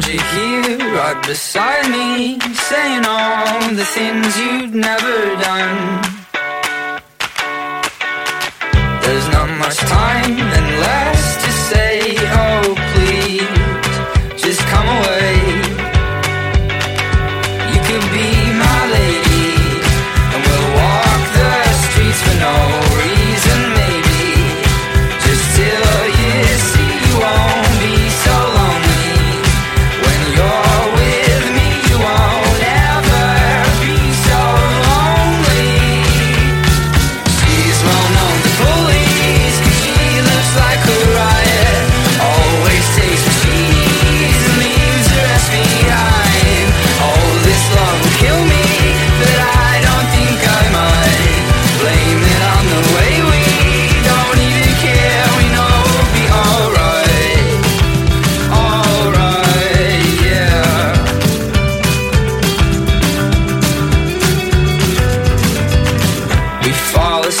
found you here, right beside me, saying all the things you'd never done.